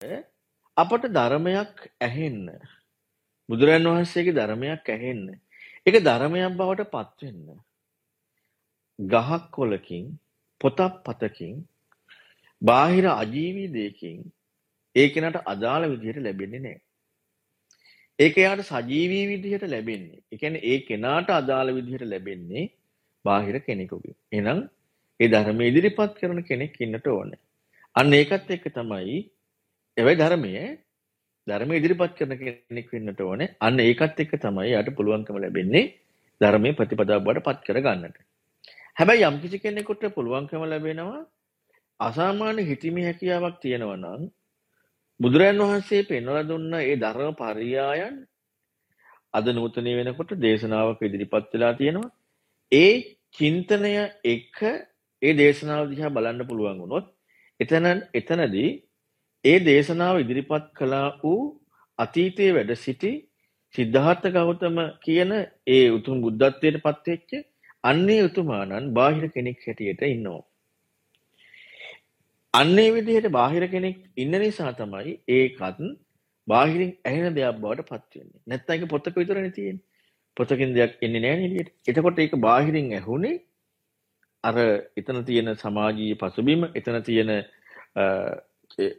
අපට ධර්මයක් ඇහෙන්න බුදුරන් වහන්සේගේ ධර්මයක් ඇහෙන්න ඒක ධර්මයක් බවට පත්වෙන්න ගහක් කොලකින් පොතක් පතකින් බාහිර අජීවී දෙයකින් ඒ කෙනාට අදාළ විදිහට ලැබෙන්නේ නැහැ. ඒක එයාට සජීවී විදිහට ලැබෙන්නේ. ඒ කියන්නේ ඒ කෙනාට අදාළ විදිහට ලැබෙන්නේ බාහිර කෙනෙකුගෙන්. එහෙනම් ඒ ධර්ම ඉදිරිපත් කරන කෙනෙක් ඉන්නට ඕනේ. අන්න ඒකත් එක්ක තමයි එවයි ධර්මයේ ධර්ම ඉදිරිපත් කරන කෙනෙක් වෙන්නට ඕනේ. අන්න ඒකත් එක්ක තමයි යාට පුළුවන්කම ලැබෙන්නේ ධර්මයේ ප්‍රතිපදාව බවට පත් කර ගන්නට. හැබැයි යම් කිසි කෙනෙකුට පුළුවන්කම ලැබෙනවා අසාමාන්‍ය හිතීමේ හැකියාවක් තියෙනවා නම් බුදුරයන් වහන්සේ පෙන්වලා දුන්න ඒ ධර්ම පරියායන් අද නූතනීය වෙනකොට දේශනාවක ඉදිරිපත් වෙලා තියෙනවා. ඒ චින්තනය එක ඒ දේශනාව දිහා බලන්න පුළුවන් වුණොත් එතන එතනදී ඒ දේශනාව ඉදිරිපත් කළා වූ අතීතයේ වැඩ සිටි සිද්ධාර්ථ ගෞතම කියන ඒ උතුම් බුද්ධත්වයට පත් වෙච්ච අන්නේ උතුමාණන් බාහිර කෙනෙක් හැටියට ඉන්නවා. අන්නේ විදිහට බාහිර කෙනෙක් ඉන්න නිසා තමයි ඒකත් බාහිරින් ඇහෙන දෙයක් බවට පත් වෙන්නේ. නැත්නම් ඒක පොතක විතරනේ තියෙන්නේ. පොතකින් දෙයක් එන්නේ නැහැ නේද? එතකොට ඒක බාහිරින් ඇහුනේ අර එතන තියෙන සමාජීය පසුබිම, එතන තියෙන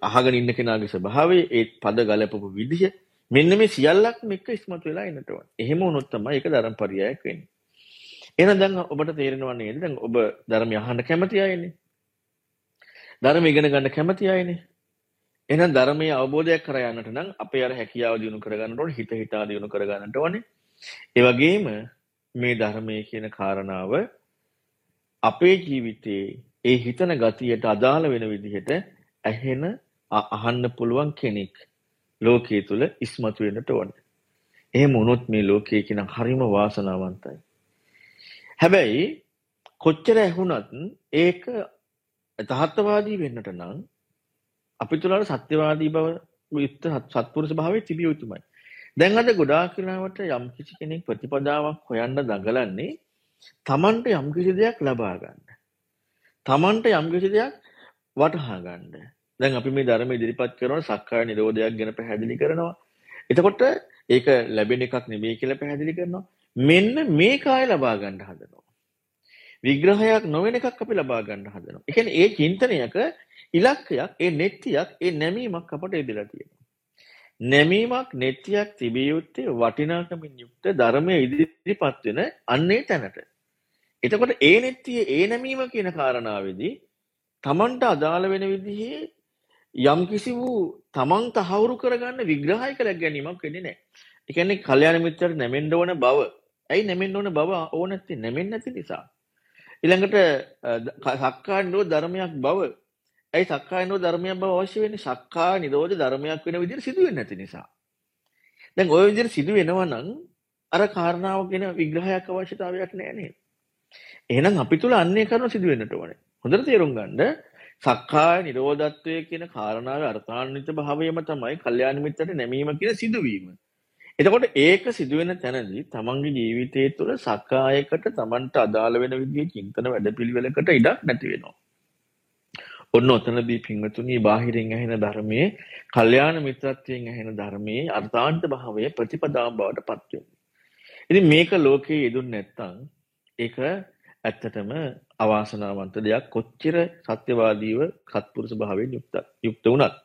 අහගෙන ඉන්න කෙනාගේ ස්වභාවය, ඒ පද ගලපපු විදිහ මෙන්න මේ සියල්ලක්ම එක ඉස්මතු වෙලා එන්නට ඕන. එහෙම වුණොත් තමයි ඒක ධර්ම පරියායක් වෙන්නේ. එහෙනම් දැන් ඔබට තේරෙනවා නේද? දැන් ඔබ ධර්මය අහන්න කැමති අයනේ. ධර්ම ඉගෙන ගන්න කැමති අයනේ. එහෙනම් ධර්මයේ අවබෝධයක් කර යන්නට නම් අපේ අර හැකියාව දිනු කර ගන්නට ඕනේ, හිත හිතා දිනු කර ගන්නට ඕනේ. ඒ වගේම මේ ධර්මයේ කියන කාරණාව අපේ ජීවිතයේ ඒ හිතන ගතියට අදාළ වෙන විදිහට ඇහෙන අහන්න පුළුවන් කෙනෙක් ලෝකයේ තුල ඉස්මතු වෙන්නට ඕන. එහෙම වුණොත් මේ ලෝකයේ කියන හරිම වාසනාවන්තයි. හැබැයි කොච්චර ඇහුණත් ඒක යථාර්ථවාදී වෙන්නට නම් අපි තුල සත්‍යවාදී බව යුක්ත සත්පුරුෂ භාවයේ තිබිය යුතුමයි. දැන් අද ගොඩාක් වෙලාවට යම් කිසි කෙනෙක් ප්‍රතිපදාවක් හොයන්න දඟලන්නේ තමන්ට යම් කිසි දෙයක් ලබා ගන්න. තමන්ට යම් කිසි දෙයක් වටහා ගන්න. දැන් අපි මේ ධර්ම ඉදිරිපත් කරනවා සක්කාය නිරෝධයක් ගැන පැහැදිලි කරනවා. එතකොට ඒක ලැබෙන එකක් නෙමෙයි කියලා පැහැදිලි කරනවා. මෙන්න මේ කාය ලබා ගන්න හදනවා. විග්‍රහයක් නොවන එකක් අපි ලබා ගන්න හදනවා. ඒ කියන්නේ ඒ චින්තනයක ඉලක්කයක්, ඒ නෙත්තියක්, ඒ නැමීමක් අපට ඉදලා තියෙනවා. නැමීමක් නෙත්තියක් තිබිය යුත්තේ වටිනාකමින් යුක්ත ධර්මයේ ඉදිරිපත් වෙන අන්නේ තැනට. එතකොට ඒ නෙත්තිය ඒ නැමීම කියන කාරණාවේදී තමන්ට අදාළ වෙන විදිහේ යම් කිසි වූ තමන් තහවුරු කරගන්න විග්‍රහයක läග ගැනීමක් වෙන්නේ නැහැ. ඒ කියන්නේ කල්යාණ මිත්‍රට නැමෙන්න ඕන බව. ඇයි නැමෙන්න ඕන බව ඕන නැති නැමෙන්නේ නැති නිසා. ඊළඟට සක්කාය නිරෝධ ධර්මයක් බව. ඇයි සක්කාය නිරෝධ ධර්මයක් බව අවශ්‍ය වෙන්නේ? සක්කාය නිරෝධ ධර්මයක් වෙන විදිහට සිදු වෙන්නේ නැති නිසා. දැන් ওই විදිහට සිදු වෙනවා නම් අර කාරණාව ගැන විග්‍රහයක් අවශ්‍යතාවයක් නැහැ නේද? එහෙනම් අපි තුල අන්නේ කරුණ සිදු වෙන්නට ඕනේ. හොඳට තේරුම් ගන්න සක්කාය නිරෝධත්වය කියන කාරණාවේ අර්ථාන්විත භාවයම තමයි කල්යාණ මිත්‍රට නැමීම කියන සිදුවීම. එතකොට ඒක සිදුවෙන තැනදී තමන්ගේ ජීවිතය තුළ සක්කායකට තමන්ට අදාළ වෙන විදිහේ චින්තන වැඩපිළිවෙලකට ඉඩක් නැති වෙනවා. ඔන්න ඔතනදී පින්වතුනි බාහිරින් ඇහෙන ධර්මයේ කල්යාණ මිත්‍රත්වයෙන් ඇහෙන ධර්මයේ අර්ථාන්ත භාවය ප්‍රතිපදාව බවට පත් වෙනවා. ඉතින් මේක ලෝකේ යෙදුන් නැත්තම් ඒක ඇත්තටම අවාසනාවන්ත දෙයක් කොච්චර සත්‍යවාදීව සත්පුරුෂ භාවයෙන් යුක්ත යුක්ත වුණත්.